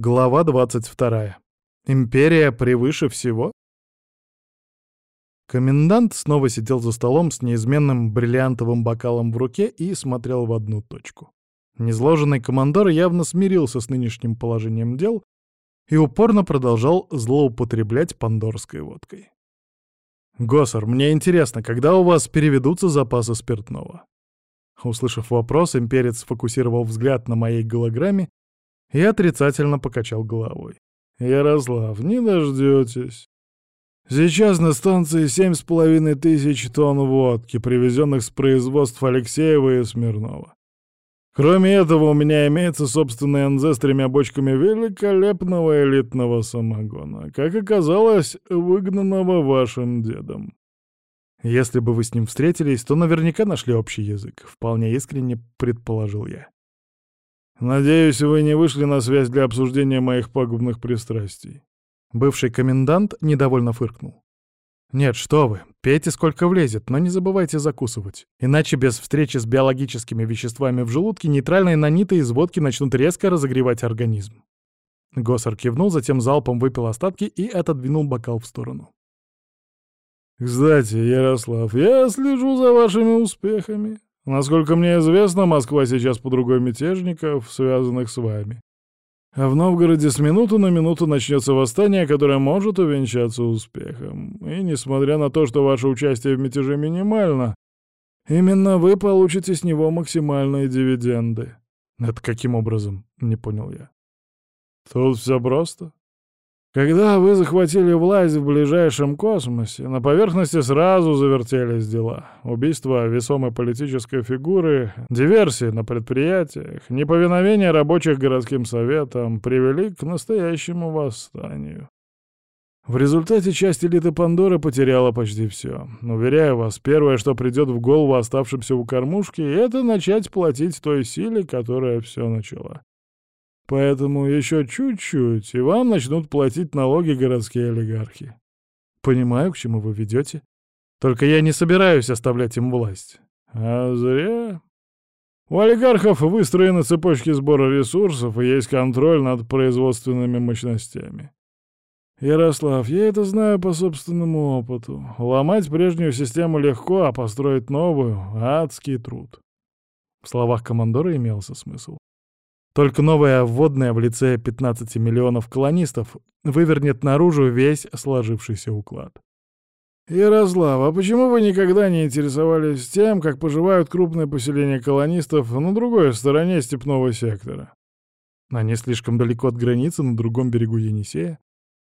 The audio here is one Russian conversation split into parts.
Глава 22. Империя превыше всего? Комендант снова сидел за столом с неизменным бриллиантовым бокалом в руке и смотрел в одну точку. Незложенный командор явно смирился с нынешним положением дел и упорно продолжал злоупотреблять пандорской водкой. «Госсер, мне интересно, когда у вас переведутся запасы спиртного?» Услышав вопрос, имперец сфокусировал взгляд на моей голограмме и отрицательно покачал головой. «Ярослав, не дождетесь. Сейчас на станции семь с половиной тысяч тонн водки, привезенных с производств Алексеева и Смирнова. Кроме этого, у меня имеется собственный НЗ с тремя бочками великолепного элитного самогона, как оказалось, выгнанного вашим дедом. Если бы вы с ним встретились, то наверняка нашли общий язык, вполне искренне предположил я. Надеюсь, вы не вышли на связь для обсуждения моих пагубных пристрастий. Бывший комендант недовольно фыркнул. «Нет, что вы, пейте сколько влезет, но не забывайте закусывать. Иначе без встречи с биологическими веществами в желудке нейтральные наниты из водки начнут резко разогревать организм». Госсер кивнул, затем залпом выпил остатки и отодвинул бокал в сторону. «Кстати, Ярослав, я слежу за вашими успехами. Насколько мне известно, Москва сейчас под другой мятежников, связанных с вами. А в Новгороде с минуты на минуту начнется восстание, которое может увенчаться успехом. И несмотря на то, что ваше участие в мятеже минимально, именно вы получите с него максимальные дивиденды. Это каким образом? Не понял я. Тут все просто. Когда вы захватили власть в ближайшем космосе, на поверхности сразу завертелись дела. Убийство весомой политической фигуры, диверсии на предприятиях, неповиновение рабочих городским советам привели к настоящему восстанию. В результате часть элиты Пандоры потеряла почти все. Уверяю вас, первое, что придет в голову оставшимся у кормушки, это начать платить той силе, которая все начала. Поэтому еще чуть-чуть, и вам начнут платить налоги городские олигархи. Понимаю, к чему вы ведете. Только я не собираюсь оставлять им власть. А зря. У олигархов выстроены цепочки сбора ресурсов и есть контроль над производственными мощностями. Ярослав, я это знаю по собственному опыту. Ломать прежнюю систему легко, а построить новую — адский труд. В словах командора имелся смысл. Только новая вводная в лице 15 миллионов колонистов вывернет наружу весь сложившийся уклад. «Ярослав, а почему вы никогда не интересовались тем, как поживают крупные поселения колонистов на другой стороне степного сектора?» Они слишком далеко от границы, на другом берегу Енисея.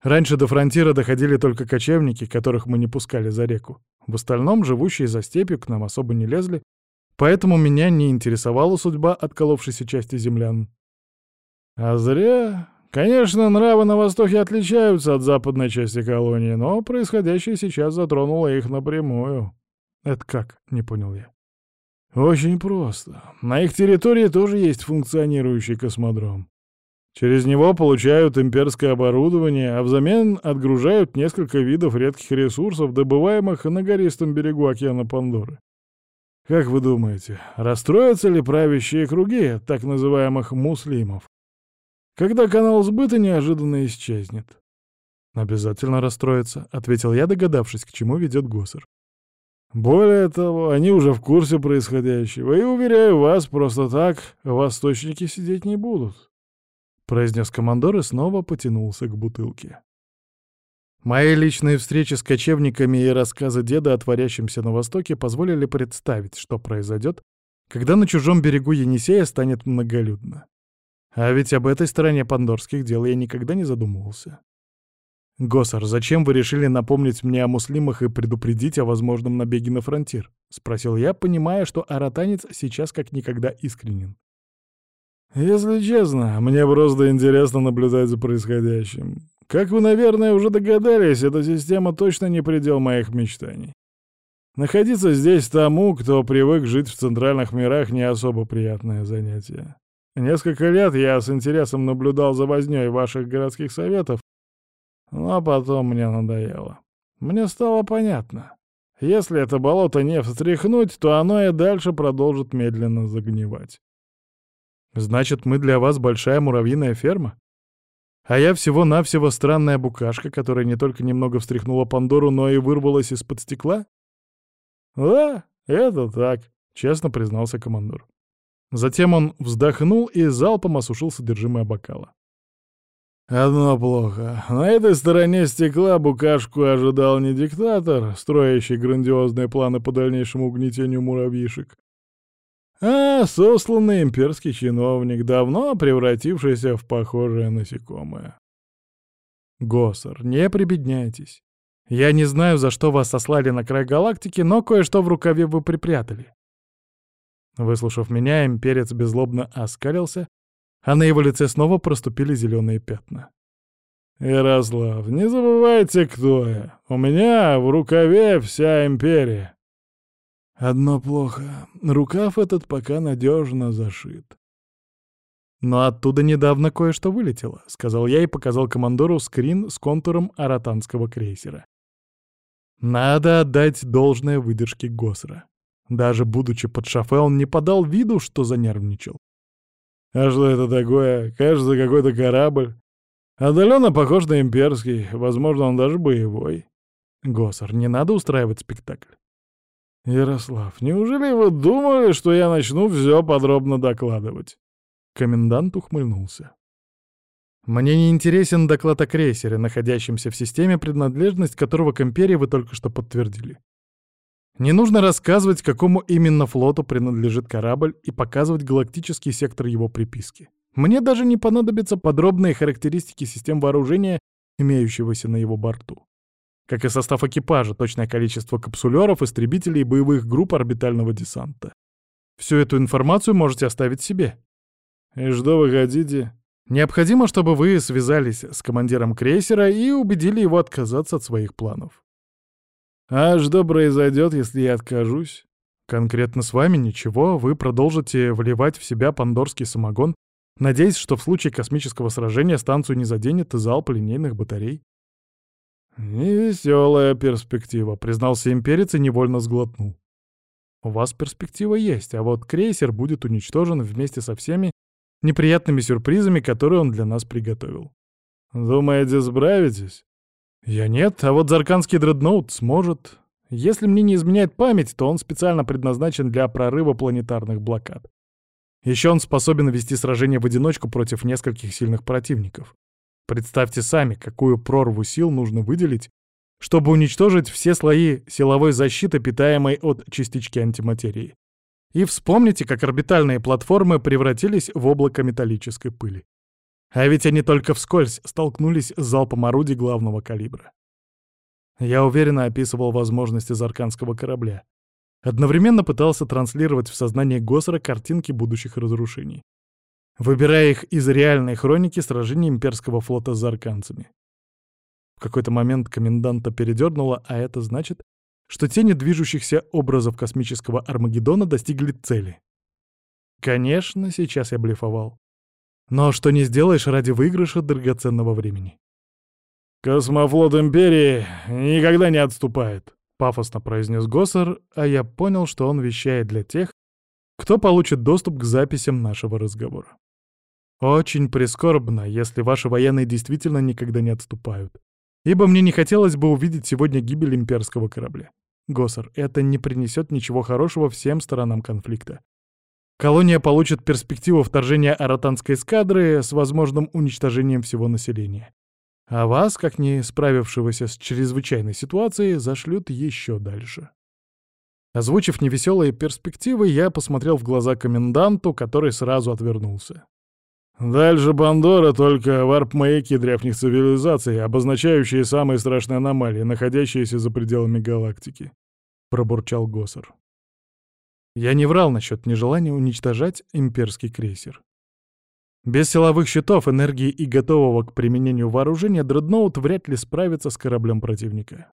Раньше до фронтира доходили только кочевники, которых мы не пускали за реку. В остальном живущие за степью к нам особо не лезли, Поэтому меня не интересовала судьба отколовшейся части землян. А зря. Конечно, нравы на Востоке отличаются от западной части колонии, но происходящее сейчас затронуло их напрямую. Это как? Не понял я. Очень просто. На их территории тоже есть функционирующий космодром. Через него получают имперское оборудование, а взамен отгружают несколько видов редких ресурсов, добываемых на гористом берегу океана Пандоры. Как вы думаете, расстроятся ли правящие круги так называемых муслимов, когда канал сбыта неожиданно исчезнет? «Обязательно расстроятся», — ответил я, догадавшись, к чему ведет Госсер. «Более того, они уже в курсе происходящего, и, уверяю вас, просто так восточники сидеть не будут», — произнес командор и снова потянулся к бутылке. Мои личные встречи с кочевниками и рассказы деда о творящемся на Востоке позволили представить, что произойдет, когда на чужом берегу Енисея станет многолюдно. А ведь об этой стороне пандорских дел я никогда не задумывался. «Госсар, зачем вы решили напомнить мне о муслимах и предупредить о возможном набеге на фронтир?» — спросил я, понимая, что аратанец сейчас как никогда искренен. «Если честно, мне просто интересно наблюдать за происходящим. Как вы, наверное, уже догадались, эта система точно не предел моих мечтаний. Находиться здесь тому, кто привык жить в центральных мирах, не особо приятное занятие. Несколько лет я с интересом наблюдал за вознёй ваших городских советов, но потом мне надоело. Мне стало понятно. Если это болото не встряхнуть, то оно и дальше продолжит медленно загнивать. Значит, мы для вас большая муравьиная ферма? А я всего-навсего странная букашка, которая не только немного встряхнула Пандору, но и вырвалась из-под стекла? Да, это так, честно признался командор. Затем он вздохнул и залпом осушил содержимое бокала. Одно плохо. На этой стороне стекла букашку ожидал не диктатор, строящий грандиозные планы по дальнейшему угнетению муравьишек, а сосланный имперский чиновник, давно превратившийся в похожее насекомое. Госар, не прибедняйтесь. Я не знаю, за что вас сослали на край галактики, но кое-что в рукаве вы припрятали. Выслушав меня, имперец беззлобно оскалился, а на его лице снова проступили зеленые пятна. «Ярослав, не забывайте, кто я. У меня в рукаве вся империя. Одно плохо. Рукав этот пока надежно зашит. «Но оттуда недавно кое-что вылетело», — сказал я и показал командору скрин с контуром аратанского крейсера. Надо отдать должное выдержке Госра. Даже будучи под шофе, он не подал виду, что занервничал. «А что это такое? Кажется, какой-то корабль. Отдаленно похож на имперский, возможно, он даже боевой. Госар, не надо устраивать спектакль. «Ярослав, неужели вы думали, что я начну все подробно докладывать?» Комендант ухмыльнулся. «Мне не интересен доклад о крейсере, находящемся в системе, принадлежность которого к империи вы только что подтвердили. Не нужно рассказывать, какому именно флоту принадлежит корабль и показывать галактический сектор его приписки. Мне даже не понадобятся подробные характеристики систем вооружения, имеющегося на его борту как и состав экипажа, точное количество капсулеров, истребителей и боевых групп орбитального десанта. Всю эту информацию можете оставить себе. И что вы хотите? Необходимо, чтобы вы связались с командиром крейсера и убедили его отказаться от своих планов. А что произойдет, если я откажусь? Конкретно с вами ничего, вы продолжите вливать в себя пандорский самогон, надеясь, что в случае космического сражения станцию не заденет залп линейных батарей. «Невеселая перспектива», — признался имперец и невольно сглотнул. «У вас перспектива есть, а вот крейсер будет уничтожен вместе со всеми неприятными сюрпризами, которые он для нас приготовил. Думаете, справитесь?» «Я нет, а вот Зарканский дредноут сможет. Если мне не изменяет память, то он специально предназначен для прорыва планетарных блокад. Еще он способен вести сражение в одиночку против нескольких сильных противников. Представьте сами, какую прорву сил нужно выделить, чтобы уничтожить все слои силовой защиты, питаемой от частички антиматерии. И вспомните, как орбитальные платформы превратились в облако металлической пыли. А ведь они только вскользь столкнулись с залпом орудий главного калибра. Я уверенно описывал возможности зарканского корабля. Одновременно пытался транслировать в сознание Госера картинки будущих разрушений выбирая их из реальной хроники сражений имперского флота с арканцами. В какой-то момент коменданта передернуло, а это значит, что тени движущихся образов космического Армагеддона достигли цели. Конечно, сейчас я блефовал. Но что не сделаешь ради выигрыша драгоценного времени. «Космофлот Империи никогда не отступает», — пафосно произнес Госсер, а я понял, что он вещает для тех, кто получит доступ к записям нашего разговора. Очень прискорбно, если ваши военные действительно никогда не отступают. Ибо мне не хотелось бы увидеть сегодня гибель имперского корабля. Госар, это не принесет ничего хорошего всем сторонам конфликта. Колония получит перспективу вторжения аратанской эскадры с возможным уничтожением всего населения. А вас, как не справившегося с чрезвычайной ситуацией, зашлют еще дальше. Озвучив невеселые перспективы, я посмотрел в глаза коменданту, который сразу отвернулся. Дальше Бандора только варп-маяки древних цивилизаций, обозначающие самые страшные аномалии, находящиеся за пределами галактики», — пробурчал Госар. Я не врал насчет нежелания уничтожать имперский крейсер. Без силовых щитов, энергии и готового к применению вооружения дредноут вряд ли справится с кораблем противника.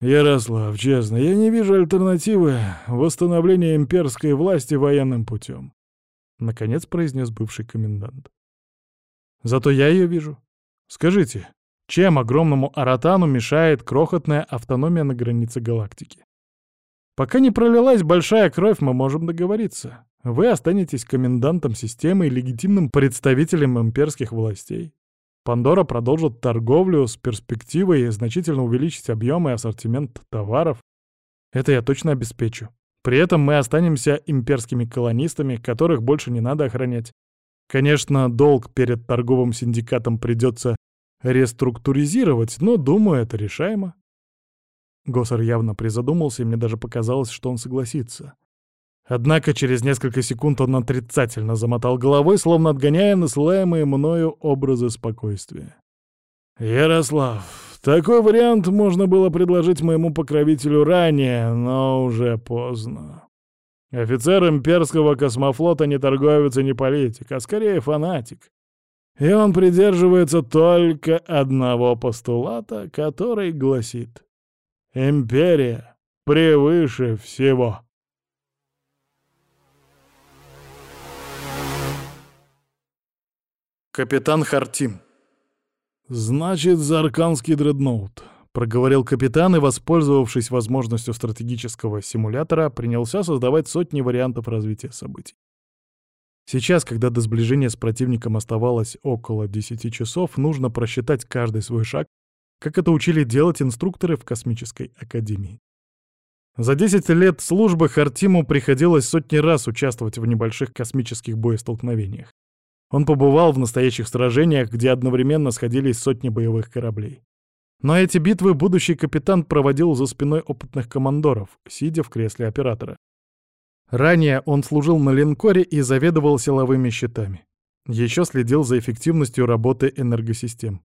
«Ярослав, честно, я не вижу альтернативы восстановления имперской власти военным путем. — наконец произнес бывший комендант. «Зато я ее вижу. Скажите, чем огромному Аратану мешает крохотная автономия на границе галактики? Пока не пролилась большая кровь, мы можем договориться. Вы останетесь комендантом системы и легитимным представителем имперских властей. Пандора продолжит торговлю с перспективой значительно увеличить объемы и ассортимент товаров. Это я точно обеспечу. При этом мы останемся имперскими колонистами, которых больше не надо охранять. Конечно, долг перед торговым синдикатом придется реструктуризировать, но, думаю, это решаемо. Госар явно призадумался, и мне даже показалось, что он согласится. Однако через несколько секунд он отрицательно замотал головой, словно отгоняя насылаемые мною образы спокойствия. «Ярослав, такой вариант можно было предложить моему покровителю ранее, но уже поздно. Офицер имперского космофлота не торговец и не политик, а скорее фанатик. И он придерживается только одного постулата, который гласит «Империя превыше всего». Капитан Хартим «Значит, Зарканский дредноут», — проговорил капитан и, воспользовавшись возможностью стратегического симулятора, принялся создавать сотни вариантов развития событий. Сейчас, когда до сближения с противником оставалось около 10 часов, нужно просчитать каждый свой шаг, как это учили делать инструкторы в космической академии. За 10 лет службы Хартиму приходилось сотни раз участвовать в небольших космических боестолкновениях. Он побывал в настоящих сражениях, где одновременно сходились сотни боевых кораблей. Но эти битвы будущий капитан проводил за спиной опытных командоров, сидя в кресле оператора. Ранее он служил на линкоре и заведовал силовыми щитами. Еще следил за эффективностью работы энергосистем.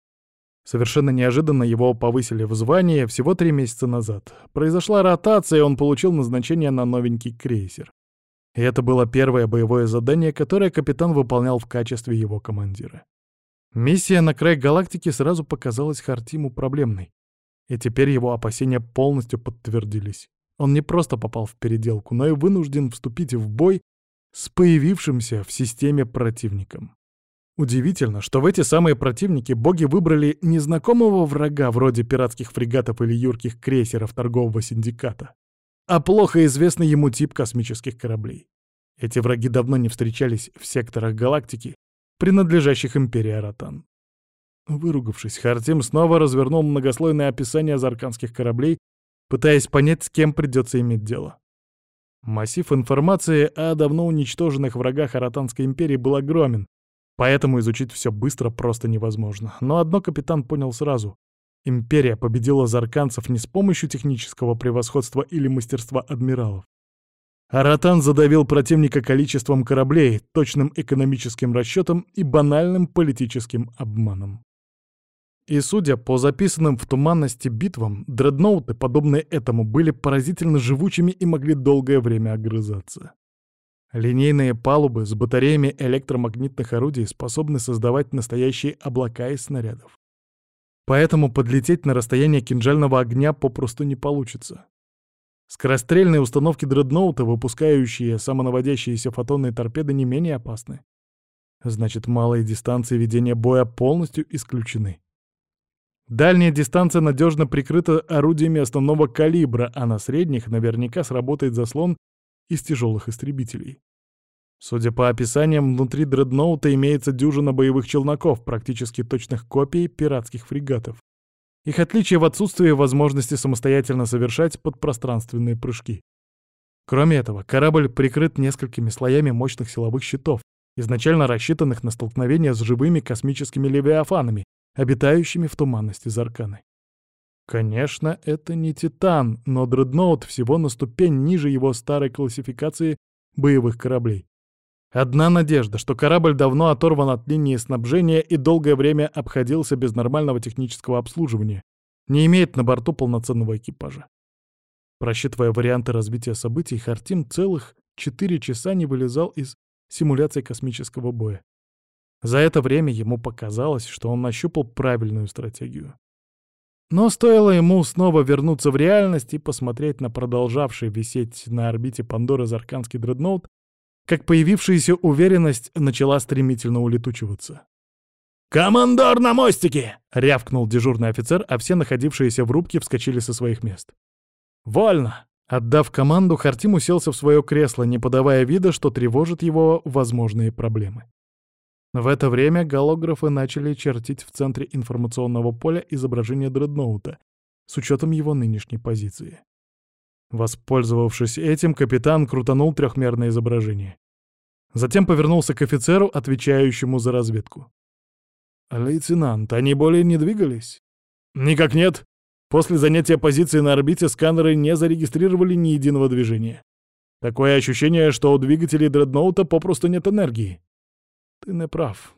Совершенно неожиданно его повысили в звании всего три месяца назад. Произошла ротация, и он получил назначение на новенький крейсер. И это было первое боевое задание, которое капитан выполнял в качестве его командира. Миссия на край галактики сразу показалась Хартиму проблемной. И теперь его опасения полностью подтвердились. Он не просто попал в переделку, но и вынужден вступить в бой с появившимся в системе противником. Удивительно, что в эти самые противники боги выбрали незнакомого врага вроде пиратских фрегатов или юрких крейсеров торгового синдиката, а плохо известный ему тип космических кораблей. Эти враги давно не встречались в секторах галактики, принадлежащих империи Аратан. Выругавшись, Хартим снова развернул многослойное описание зарканских кораблей, пытаясь понять, с кем придется иметь дело. Массив информации о давно уничтоженных врагах Аратанской империи был огромен, поэтому изучить все быстро просто невозможно. Но одно капитан понял сразу. Империя победила зарканцев не с помощью технического превосходства или мастерства адмиралов. Аратан задавил противника количеством кораблей, точным экономическим расчетом и банальным политическим обманом. И судя по записанным в туманности битвам, дредноуты, подобные этому, были поразительно живучими и могли долгое время огрызаться. Линейные палубы с батареями электромагнитных орудий способны создавать настоящие облака из снарядов. Поэтому подлететь на расстояние кинжального огня попросту не получится. Скорострельные установки дредноута, выпускающие самонаводящиеся фотонные торпеды, не менее опасны. Значит, малые дистанции ведения боя полностью исключены. Дальняя дистанция надежно прикрыта орудиями основного калибра, а на средних наверняка сработает заслон из тяжелых истребителей. Судя по описаниям, внутри дредноута имеется дюжина боевых челноков, практически точных копий пиратских фрегатов. Их отличие в отсутствии возможности самостоятельно совершать подпространственные прыжки. Кроме этого, корабль прикрыт несколькими слоями мощных силовых щитов, изначально рассчитанных на столкновение с живыми космическими левиафанами, обитающими в туманности Зарканы. Конечно, это не Титан, но дредноут всего на ступень ниже его старой классификации боевых кораблей. Одна надежда, что корабль давно оторван от линии снабжения и долгое время обходился без нормального технического обслуживания, не имеет на борту полноценного экипажа. Просчитывая варианты развития событий, Хартим целых четыре часа не вылезал из симуляции космического боя. За это время ему показалось, что он нащупал правильную стратегию. Но стоило ему снова вернуться в реальность и посмотреть на продолжавший висеть на орбите Пандоры Зарканский дредноут, как появившаяся уверенность начала стремительно улетучиваться. «Командор на мостике!» — рявкнул дежурный офицер, а все находившиеся в рубке вскочили со своих мест. «Вольно!» Отдав команду, Хартим уселся в свое кресло, не подавая вида, что тревожит его возможные проблемы. В это время голографы начали чертить в центре информационного поля изображение дредноута с учетом его нынешней позиции. Воспользовавшись этим, капитан крутанул трехмерное изображение. Затем повернулся к офицеру, отвечающему за разведку. «Лейтенант, они более не двигались?» «Никак нет. После занятия позиции на орбите сканеры не зарегистрировали ни единого движения. Такое ощущение, что у двигателей дредноута попросту нет энергии». «Ты не прав.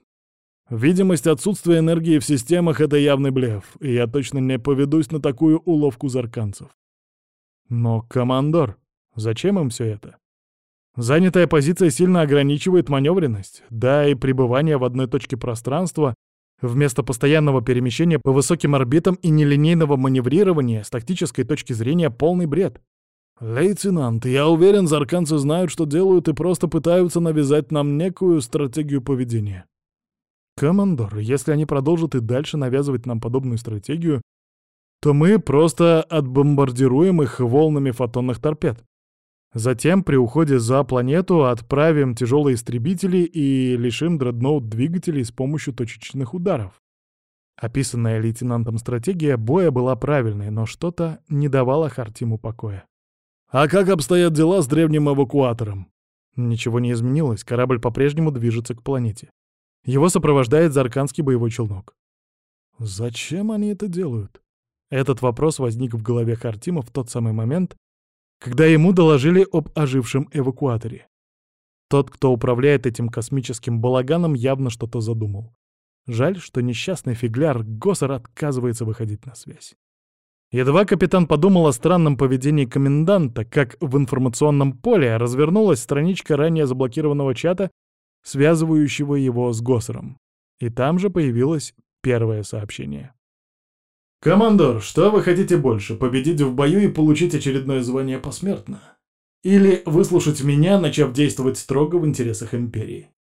Видимость отсутствия энергии в системах — это явный блеф, и я точно не поведусь на такую уловку зарканцев. Но, командор, зачем им все это? Занятая позиция сильно ограничивает маневренность, да и пребывание в одной точке пространства вместо постоянного перемещения по высоким орбитам и нелинейного маневрирования с тактической точки зрения полный бред. «Лейтенант, я уверен, зарканцы знают, что делают и просто пытаются навязать нам некую стратегию поведения». «Командор, если они продолжат и дальше навязывать нам подобную стратегию, то мы просто отбомбардируем их волнами фотонных торпед. Затем при уходе за планету отправим тяжелые истребители и лишим дредноут двигателей с помощью точечных ударов. Описанная лейтенантом стратегия боя была правильной, но что-то не давало Хартиму покоя. «А как обстоят дела с древним эвакуатором?» Ничего не изменилось, корабль по-прежнему движется к планете. Его сопровождает Зарканский боевой челнок. Зачем они это делают? Этот вопрос возник в голове Хартима в тот самый момент, когда ему доложили об ожившем эвакуаторе. Тот, кто управляет этим космическим балаганом, явно что-то задумал. Жаль, что несчастный фигляр Госсер отказывается выходить на связь. Едва капитан подумал о странном поведении коменданта, как в информационном поле развернулась страничка ранее заблокированного чата, связывающего его с Госсером. И там же появилось первое сообщение. «Командор, что вы хотите больше, победить в бою и получить очередное звание посмертно? Или выслушать меня, начав действовать строго в интересах Империи?»